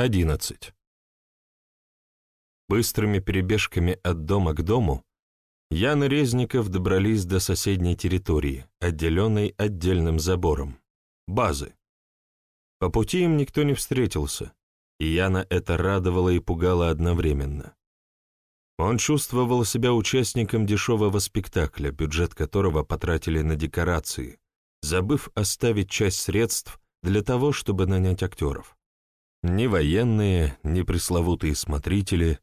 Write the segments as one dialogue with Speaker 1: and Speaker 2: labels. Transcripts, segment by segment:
Speaker 1: 11. Быстрыми перебежками от дома к дому Ян и Резников добрались до соседней территории, отделенной отдельным забором, базы. По пути им никто не встретился, и Яна это радовало и пугало одновременно. Он чувствовал себя участником дешевого спектакля, бюджет которого потратили на декорации, забыв оставить часть средств для того, чтобы нанять актеров. Ни военные, ни пресловутые смотрители,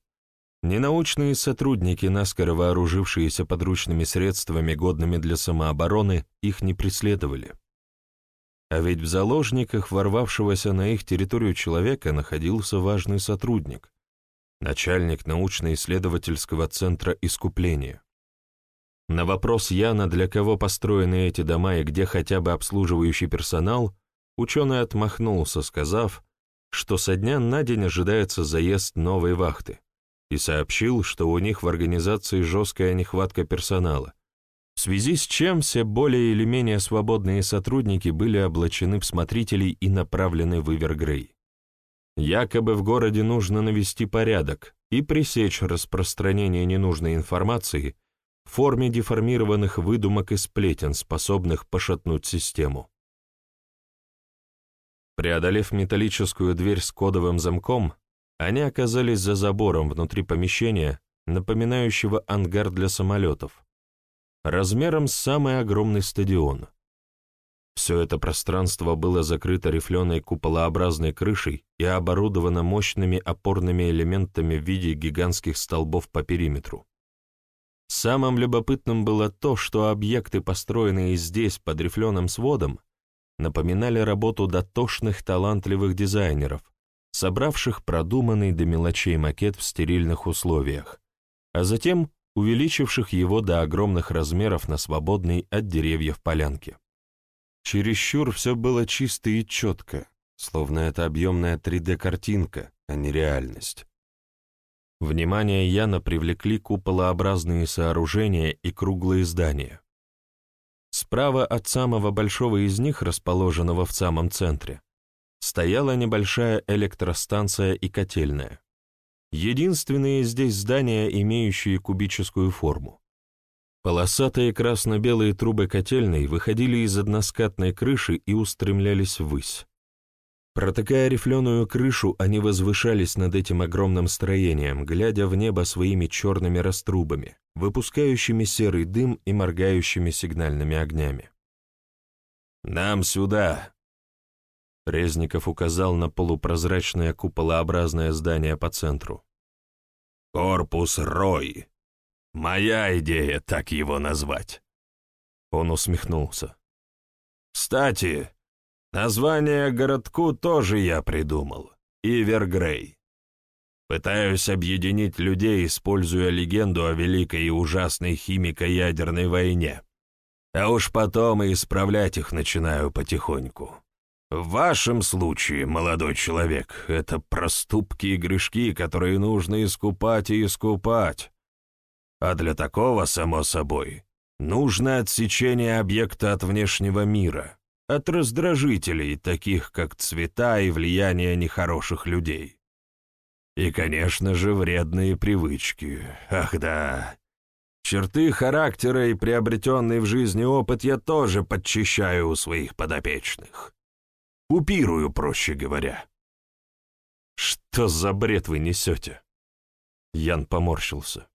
Speaker 1: ни научные сотрудники, наскоро вооружившиеся подручными средствами, годными для самообороны, их не преследовали. А ведь в заложниках ворвавшегося на их территорию человека находился важный сотрудник, начальник научно-исследовательского центра искупления. На вопрос Яна, для кого построены эти дома и где хотя бы обслуживающий персонал, ученый отмахнулся, сказав, что со дня на день ожидается заезд новой вахты, и сообщил, что у них в организации жесткая нехватка персонала, в связи с чем все более или менее свободные сотрудники были облачены в смотрителей и направлены в Ивергрей. Якобы в городе нужно навести порядок и пресечь распространение ненужной информации в форме деформированных выдумок и сплетен, способных пошатнуть систему. Преодолев металлическую дверь с кодовым замком, они оказались за забором внутри помещения, напоминающего ангар для самолетов, размером с самый огромный стадион. Все это пространство было закрыто рифленой куполообразной крышей и оборудовано мощными опорными элементами в виде гигантских столбов по периметру. Самым любопытным было то, что объекты, построенные здесь под рифленым сводом, напоминали работу дотошных талантливых дизайнеров, собравших продуманный до мелочей макет в стерильных условиях, а затем увеличивших его до огромных размеров на свободной от деревьев полянке. Чересчур все было чисто и четко, словно это объемная 3D-картинка, а не реальность. Внимание Яна привлекли куполообразные сооружения и круглые здания. Справа от самого большого из них, расположенного в самом центре, стояла небольшая электростанция и котельная. Единственные здесь здания, имеющие кубическую форму. Полосатые красно-белые трубы котельной выходили из односкатной крыши и устремлялись ввысь. Протыкая рифленую крышу, они возвышались над этим огромным строением, глядя в небо своими черными раструбами, выпускающими серый дым и моргающими сигнальными огнями. «Нам сюда!» Резников указал на полупрозрачное куполообразное здание по центру. «Корпус Рой!» Моя идея так его назвать. Он усмехнулся. Кстати, название городку тоже я придумал. Ивергрей. Пытаюсь объединить людей, используя легенду о великой и ужасной химико-ядерной войне. А уж потом и исправлять их начинаю потихоньку. В вашем случае, молодой человек, это проступки и грешки, которые нужно искупать и искупать. А для такого, само собой, нужно отсечение объекта от внешнего мира, от раздражителей, таких как цвета и влияние нехороших людей. И, конечно же, вредные привычки. Ах да. Черты характера и приобретенный в жизни опыт я тоже подчищаю у своих подопечных. Купирую, проще говоря. Что за бред вы несете? Ян поморщился.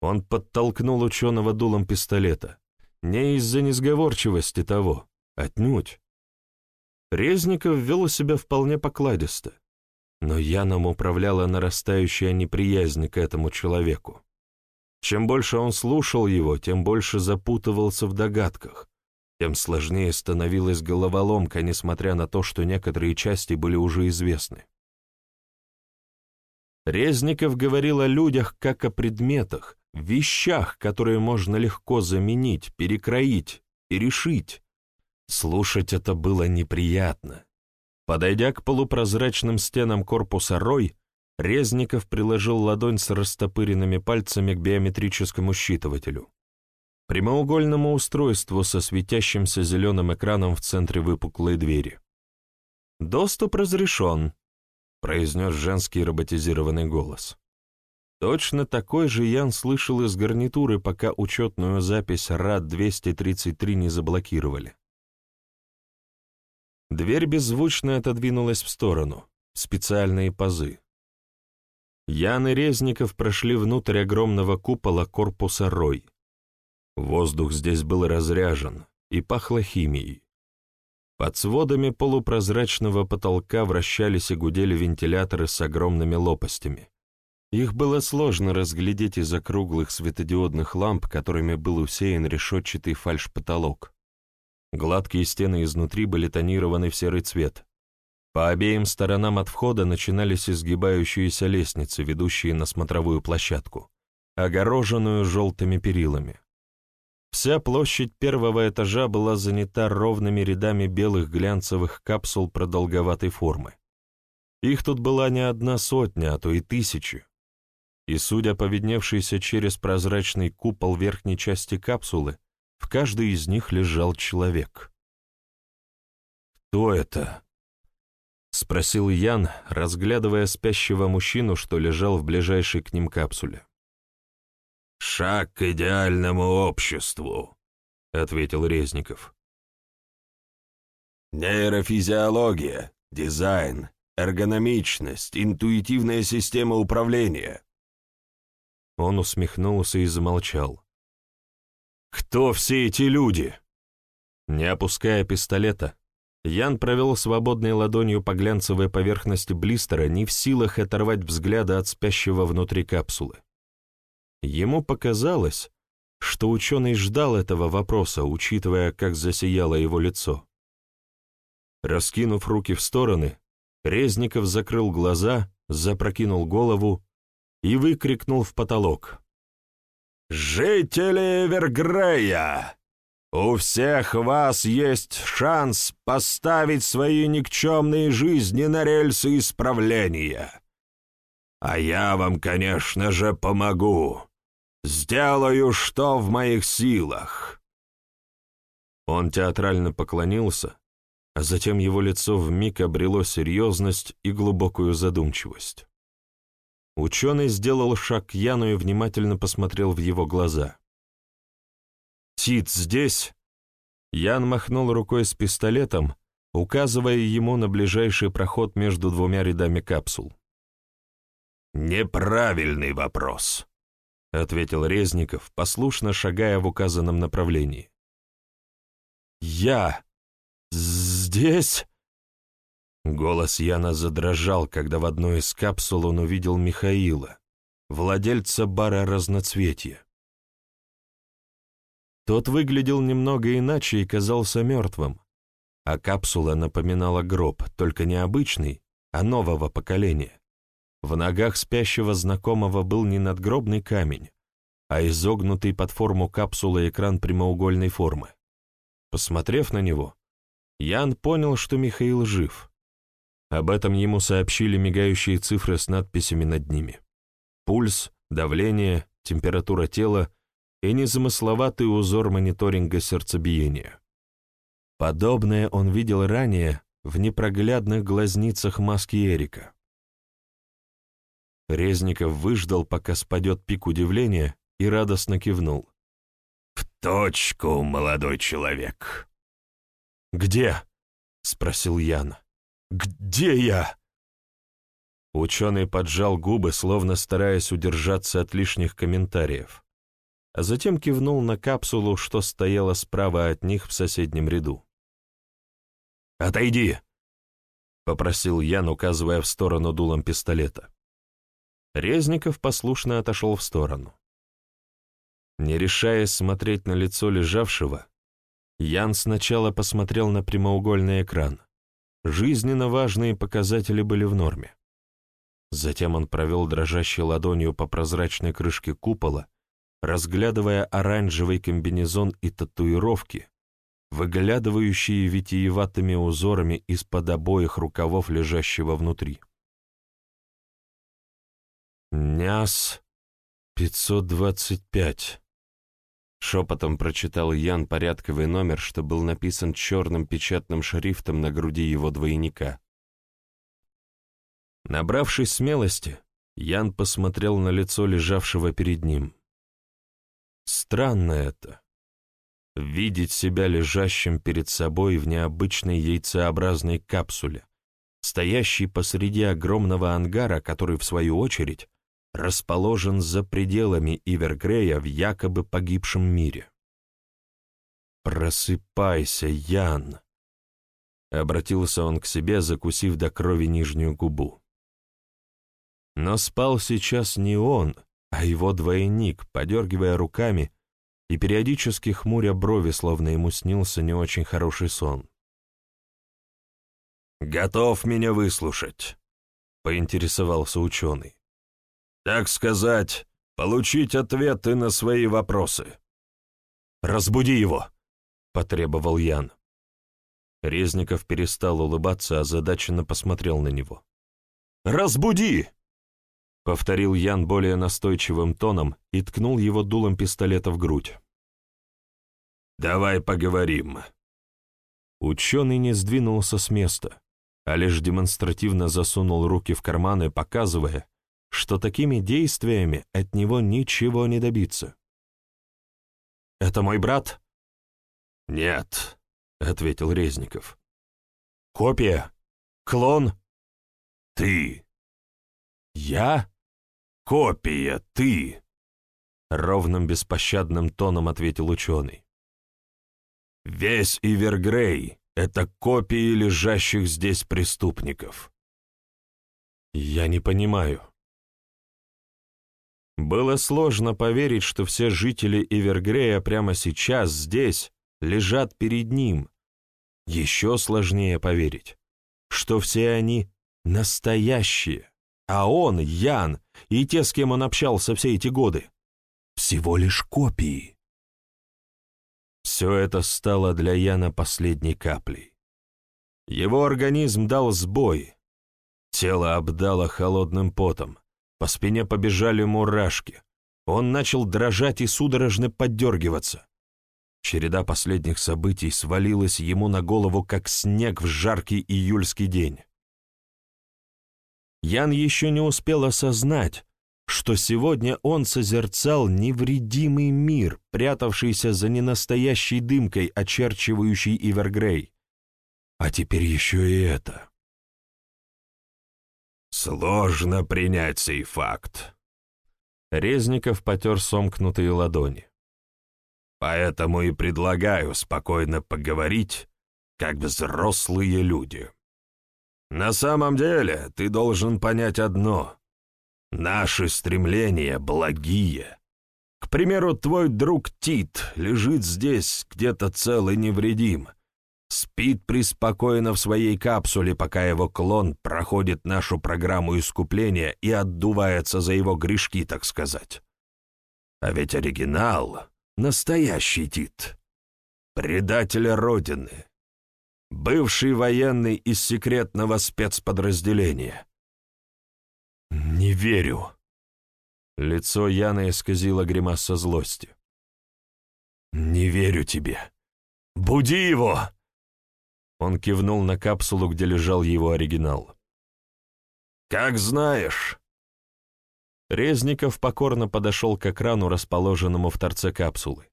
Speaker 1: Он подтолкнул ученого дулом пистолета. Не из-за несговорчивости того, отнюдь. Резников вел себя вполне покладисто, но Яном управляла нарастающая неприязнь к этому человеку. Чем больше он слушал его, тем больше запутывался в догадках, тем сложнее становилась головоломка, несмотря на то, что некоторые части были уже известны. Резников говорил о людях как о предметах, вещах, которые можно легко заменить, перекроить, перешить. Слушать это было неприятно. Подойдя к полупрозрачным стенам корпуса Рой, Резников приложил ладонь с растопыренными пальцами к биометрическому считывателю. Прямоугольному устройству со светящимся зеленым экраном в центре выпуклой двери. «Доступ разрешен», — произнес женский роботизированный голос. Точно такой же Ян слышал из гарнитуры, пока учетную запись РАД-233 не заблокировали. Дверь беззвучно отодвинулась в сторону, в специальные пазы. Ян и Резников прошли внутрь огромного купола корпуса Рой. Воздух здесь был разряжен и пахло химией. Под сводами полупрозрачного потолка вращались и гудели вентиляторы с огромными лопастями. Их было сложно разглядеть из-за круглых светодиодных ламп, которыми был усеян решетчатый фальш-потолок. Гладкие стены изнутри были тонированы в серый цвет. По обеим сторонам от входа начинались изгибающиеся лестницы, ведущие на смотровую площадку, огороженную желтыми перилами. Вся площадь первого этажа была занята ровными рядами белых глянцевых капсул продолговатой формы. Их тут была не одна сотня, а то и тысячи. И, судя по видневшейся через прозрачный купол верхней части капсулы, в каждой из них лежал человек. «Кто это?» — спросил Ян, разглядывая спящего мужчину, что лежал в ближайшей к ним капсуле.
Speaker 2: «Шаг к идеальному обществу», — ответил Резников. «Нейрофизиология, дизайн, эргономичность, интуитивная система управления».
Speaker 1: Он усмехнулся и замолчал. Кто все эти люди? Не опуская пистолета, Ян провел свободной ладонью по глянцевой поверхности блистера, не в силах оторвать взгляда от спящего внутри капсулы. Ему показалось, что ученый ждал этого вопроса, учитывая, как засияло его лицо. Раскинув руки в стороны, Резников закрыл глаза, запрокинул голову и выкрикнул в потолок. «Жители Эвергрея, у всех вас есть шанс поставить свои никчемные жизни на рельсы исправления. А я вам, конечно же, помогу. Сделаю, что в моих силах». Он театрально поклонился, а затем его лицо вмиг обрело серьезность и глубокую задумчивость. Ученый сделал шаг к Яну и внимательно посмотрел в его глаза. «Тит здесь?» Ян махнул рукой с пистолетом, указывая ему на ближайший проход между двумя рядами капсул.
Speaker 2: «Неправильный вопрос», — ответил Резников, послушно шагая в указанном направлении.
Speaker 1: «Я здесь?»
Speaker 2: Голос Яна задрожал, когда в одной из капсул он увидел Михаила, владельца бара разноцветья.
Speaker 1: Тот выглядел немного иначе и казался мертвым, а капсула напоминала гроб, только не обычный, а нового поколения. В ногах спящего знакомого был не надгробный камень, а изогнутый под форму капсулы экран прямоугольной формы. Посмотрев на него, Ян понял, что Михаил жив — об этом ему сообщили мигающие цифры с надписями над ними. Пульс, давление, температура тела и незамысловатый узор мониторинга сердцебиения. Подобное он видел ранее в непроглядных глазницах маски Эрика. Резников выждал, пока спадет пик удивления, и радостно кивнул.
Speaker 2: «В точку, молодой человек!»
Speaker 1: «Где?» — спросил Ян. Где я?» Ученый поджал губы, словно стараясь удержаться от лишних комментариев, а затем кивнул на капсулу, что стояла справа от них в соседнем ряду.
Speaker 2: «Отойди!» — попросил Ян, указывая в сторону дулом пистолета.
Speaker 1: Резников послушно отошел в сторону. Не решаясь смотреть на лицо лежавшего, Ян сначала посмотрел на прямоугольный экран, Жизненно важные показатели были в норме. Затем он провел дрожащей ладонью по прозрачной крышке купола, разглядывая оранжевый комбинезон и татуировки, выглядывающие витиеватыми узорами из-под обоих рукавов лежащего внутри. «НЯС 525», Шепотом прочитал Ян порядковый номер, что был написан черным печатным шрифтом на груди его двойника. Набравшись смелости, Ян посмотрел на лицо лежавшего перед ним. Странно это. Видеть себя лежащим перед собой в необычной яйцеобразной капсуле, стоящей посреди огромного ангара, который, в свою очередь, расположен за пределами Ивергрея в якобы погибшем мире. «Просыпайся, Ян!» Обратился он к себе, закусив до крови нижнюю губу. Но спал сейчас не он, а его двойник, подергивая руками и периодически хмуря брови, словно ему снился не очень хороший сон.
Speaker 2: «Готов меня выслушать?» — поинтересовался ученый. «Так сказать, получить ответы на свои вопросы».
Speaker 1: «Разбуди его!» — потребовал Ян. Резников перестал улыбаться, а озадаченно посмотрел на него. «Разбуди!» — повторил Ян более настойчивым тоном и ткнул его дулом пистолета в грудь.
Speaker 2: «Давай поговорим».
Speaker 1: Ученый не сдвинулся с места, а лишь демонстративно засунул руки в карманы, показывая, что такими действиями от него ничего не добиться. «Это мой брат?»
Speaker 2: «Нет», —
Speaker 1: ответил Резников. «Копия? Клон?»
Speaker 2: «Ты».
Speaker 1: «Я?»
Speaker 2: «Копия, ты!»
Speaker 1: — ровным беспощадным тоном ответил ученый.
Speaker 2: «Весь Ивергрей — это копии лежащих здесь преступников».
Speaker 1: «Я не понимаю». Было сложно поверить, что все жители Ивергрея прямо сейчас, здесь, лежат перед ним. Еще сложнее поверить, что все они настоящие, а он, Ян, и те, с кем он общался все эти годы, всего лишь копии. Все это стало для Яна последней каплей. Его организм дал сбой, тело обдало холодным потом, по спине побежали мурашки, он начал дрожать и судорожно поддергиваться. Череда последних событий свалилась ему на голову, как снег в жаркий июльский день. Ян еще не успел осознать, что сегодня он созерцал невредимый мир, прятавшийся за ненастоящей дымкой, очерчивающей Ивергрей. А теперь еще и это.
Speaker 2: Сложно принять сей факт.
Speaker 1: Резников потер сомкнутые ладони.
Speaker 2: Поэтому и предлагаю спокойно поговорить, как взрослые люди. На самом деле, ты должен понять одно. Наши стремления благие. К примеру, твой друг Тит лежит здесь где-то цел и невредим, спит преспокойно в своей капсуле, пока его клон проходит нашу программу искупления и отдувается за его грешки, так сказать. А ведь оригинал Настоящий Тит. Предатель Родины. Бывший военный из секретного спецподразделения.
Speaker 1: «Не верю». Лицо Яна исказило гримаса злости. «Не верю тебе. Буди его!» Он кивнул на капсулу, где лежал его оригинал.
Speaker 2: «Как знаешь».
Speaker 1: Резников покорно подошел к экрану, расположенному в торце капсулы,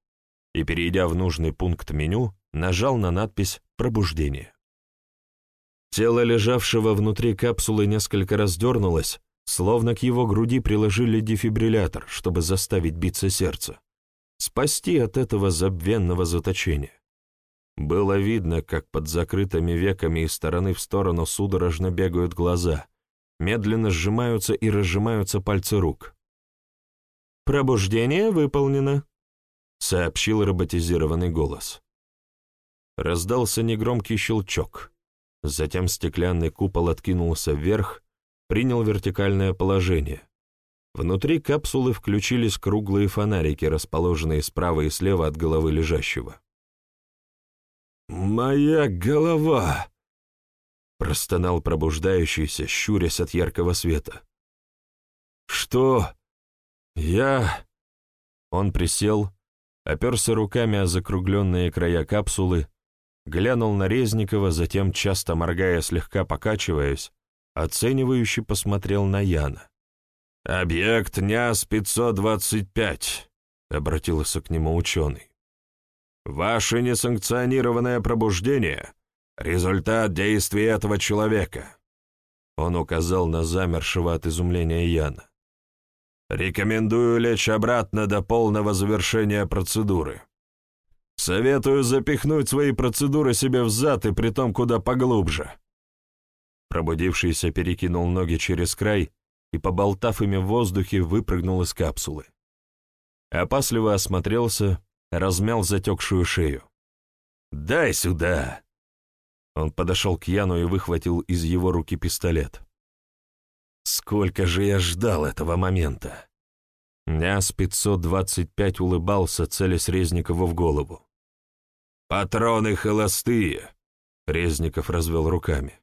Speaker 1: и, перейдя в нужный пункт меню, нажал на надпись «Пробуждение». Тело лежавшего внутри капсулы несколько раз дернулось, словно к его груди приложили дефибриллятор, чтобы заставить биться сердце, спасти от этого забвенного заточения. Было видно, как под закрытыми веками из стороны в сторону судорожно бегают глаза — Медленно сжимаются и разжимаются пальцы рук. «Пробуждение выполнено», — сообщил роботизированный голос. Раздался негромкий щелчок. Затем стеклянный купол откинулся вверх, принял вертикальное положение. Внутри капсулы включились круглые фонарики, расположенные справа и слева от головы лежащего.
Speaker 2: «Моя голова!»
Speaker 1: Простонал пробуждающийся, щурясь от яркого света. «Что? Я...» Он присел, оперся руками о закругленные края капсулы, глянул на Резникова, затем, часто моргая, слегка покачиваясь, оценивающе посмотрел на Яна.
Speaker 2: «Объект НЯС-525», — обратился к нему ученый. «Ваше несанкционированное пробуждение — результат действий этого человека». Он указал на замершего от изумления Яна. «Рекомендую лечь обратно до полного завершения процедуры. Советую запихнуть свои процедуры себе в зад и притом куда поглубже».
Speaker 1: Пробудившийся перекинул ноги через край и, поболтав ими в воздухе, выпрыгнул из капсулы. Опасливо осмотрелся, размял затекшую шею.
Speaker 2: «Дай сюда!»
Speaker 1: Он подошел к Яну и выхватил из его руки пистолет. «Сколько же я ждал этого момента!» Няс-525 улыбался, целясь Резникову в голову.
Speaker 2: «Патроны холостые!» — Резников развел руками.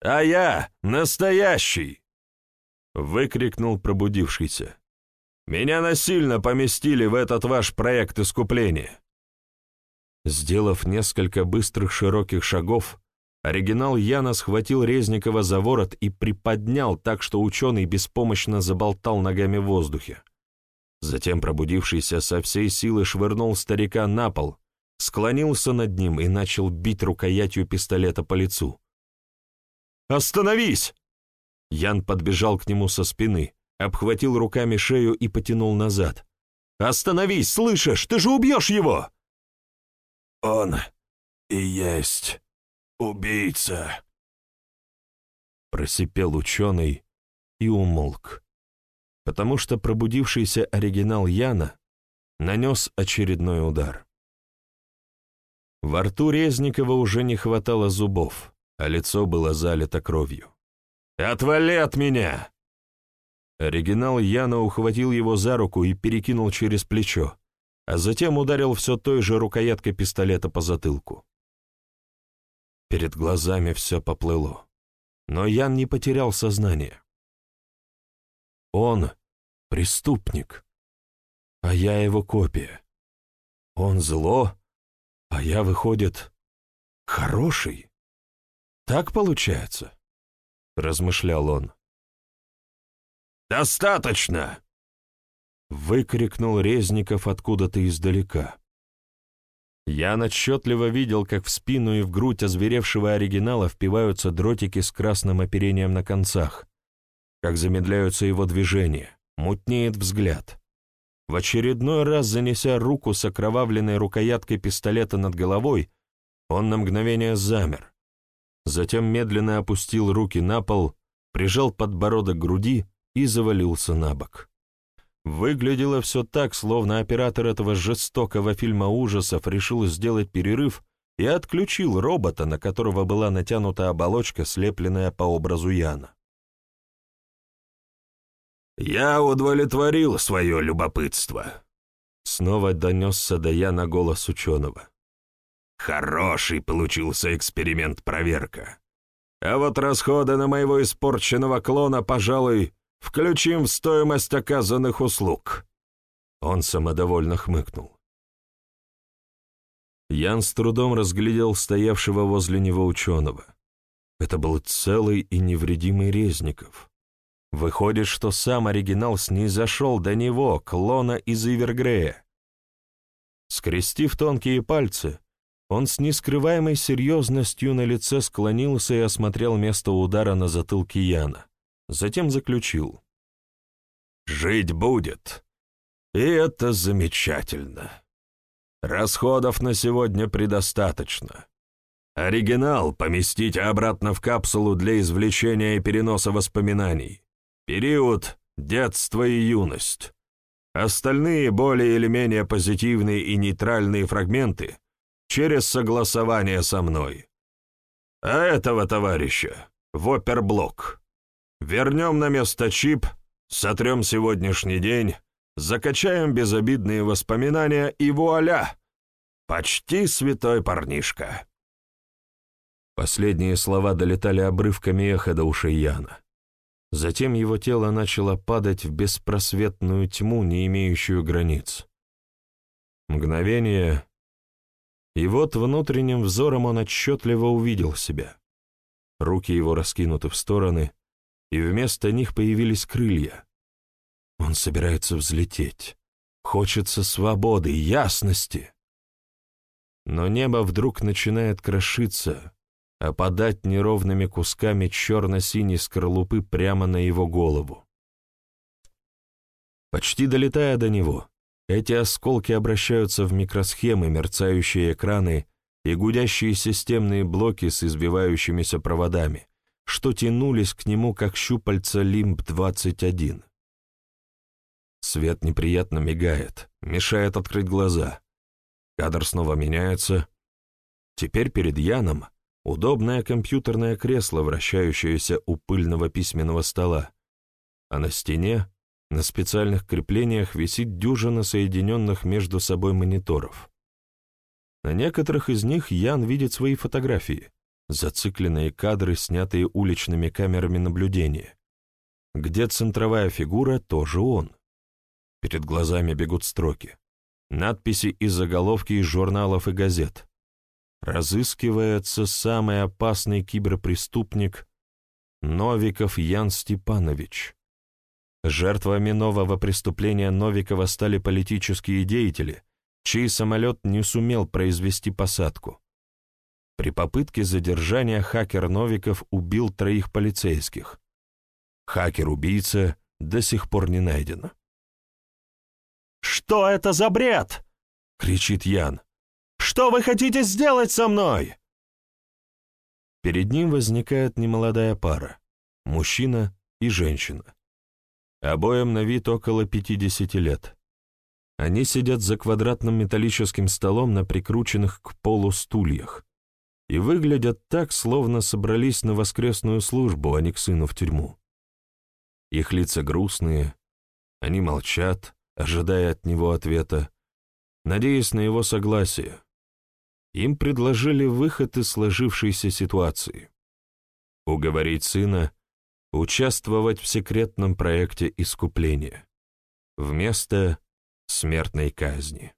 Speaker 1: «А я настоящий!» — выкрикнул пробудившийся. «Меня насильно поместили в этот ваш проект искупления». Сделав несколько быстрых широких шагов, оригинал Яна схватил Резникова за ворот и приподнял так, что ученый беспомощно заболтал ногами в воздухе. Затем пробудившийся со всей силы швырнул старика на пол, склонился над ним и начал бить рукоятью пистолета по лицу. «Остановись!» Ян подбежал к нему со спины, обхватил руками шею и потянул назад. «Остановись, слышишь? Ты же убьешь его!»
Speaker 2: «Он и есть убийца!»
Speaker 1: Просипел ученый и умолк, потому что пробудившийся оригинал Яна нанес очередной удар. Во рту Резникова уже не хватало зубов, а лицо было залито кровью. «Отвали от меня!» Оригинал Яна ухватил его за руку и перекинул через плечо, а затем ударил все той же рукояткой пистолета по затылку. Перед глазами все поплыло, но Ян не потерял сознание. Он — преступник, а я его копия. Он зло, а я, выходит, хороший. Так получается? — размышлял он.
Speaker 2: «Достаточно!»
Speaker 1: — выкрикнул Резников откуда-то издалека. Я отчетливо видел, как в спину и в грудь озверевшего оригинала впиваются дротики с красным оперением на концах, как замедляются его движения, мутнеет взгляд. В очередной раз, занеся руку с окровавленной рукояткой пистолета над головой, он на мгновение замер, затем медленно опустил руки на пол, прижал подбородок к груди и завалился на бок. Выглядело все так, словно оператор этого жестокого фильма ужасов решил сделать перерыв и отключил робота, на которого была натянута оболочка, слепленная по образу Яна.
Speaker 2: «Я удовлетворил свое любопытство», — снова донесся до Яна голос ученого. Хороший получился эксперимент-проверка. А вот расходы на моего испорченного клона, пожалуй, включим в стоимость оказанных услуг. Он самодовольно хмыкнул.
Speaker 1: Ян с трудом разглядел стоявшего возле него ученого. Это был целый и невредимый Резников. Выходит, что сам оригинал снизошел до него, клона из Ивергрея. Скрестив тонкие пальцы, он с нескрываемой серьезностью на лице склонился и осмотрел место удара на затылке Яна. Затем заключил.
Speaker 2: «Жить будет. И это замечательно. Расходов на сегодня предостаточно. Оригинал поместите обратно в капсулу для извлечения и переноса воспоминаний. Период детство и юность. Остальные более или менее позитивные и нейтральные фрагменты через согласование со мной. А этого товарища в оперблок. Вернем на место чип, сотрем сегодняшний день, закачаем безобидные воспоминания и вуаля! Почти святой парнишка.
Speaker 1: Последние слова долетали обрывками эха до ушей Яна. Затем его тело начало падать в беспросветную тьму, не имеющую границ. Мгновение, и вот внутренним взором он отчетливо увидел себя. Руки его раскинуты в стороны, и вместо них появились крылья. Он собирается взлететь. Хочется свободы, ясности. Но небо вдруг начинает крошиться, опадать неровными кусками черно-синей скорлупы прямо на его голову. Почти долетая до него, эти осколки обращаются в микросхемы, мерцающие экраны и гудящие системные блоки с избивающимися проводами, что тянулись к нему, как щупальца Лимб-21. Свет неприятно мигает, мешает открыть глаза. Кадр снова меняется. Теперь перед Яном удобное компьютерное кресло, вращающееся у пыльного письменного стола, а на стене, на специальных креплениях, висит дюжина соединенных между собой мониторов. На некоторых из них Ян видит свои фотографии, зацикленные кадры, снятые уличными камерами наблюдения, где центровая фигура тоже он. Перед глазами бегут строки, надписи и заголовки из журналов и газет. Разыскивается самый опасный киберпреступник Новиков Ян Степанович. Жертвами нового преступления Новикова стали политические деятели, чей самолет не сумел произвести посадку. При попытке задержания хакер Новиков убил троих полицейских. Хакер-убийца до сих пор не найден.
Speaker 3: «Что это за бред?» — кричит Ян. «Что вы хотите сделать со мной?»
Speaker 1: Перед ним возникает немолодая пара — мужчина и женщина. Обоим на вид около 50 лет. Они сидят за квадратным металлическим столом на прикрученных к полу стульях и выглядят так, словно собрались на воскресную службу, а не к сыну в тюрьму. Их лица грустные, они молчат, ожидая от него ответа, надеясь на его согласие. Им предложили выход из сложившейся ситуации. Уговорить сына участвовать в секретном проекте искупления вместо смертной казни.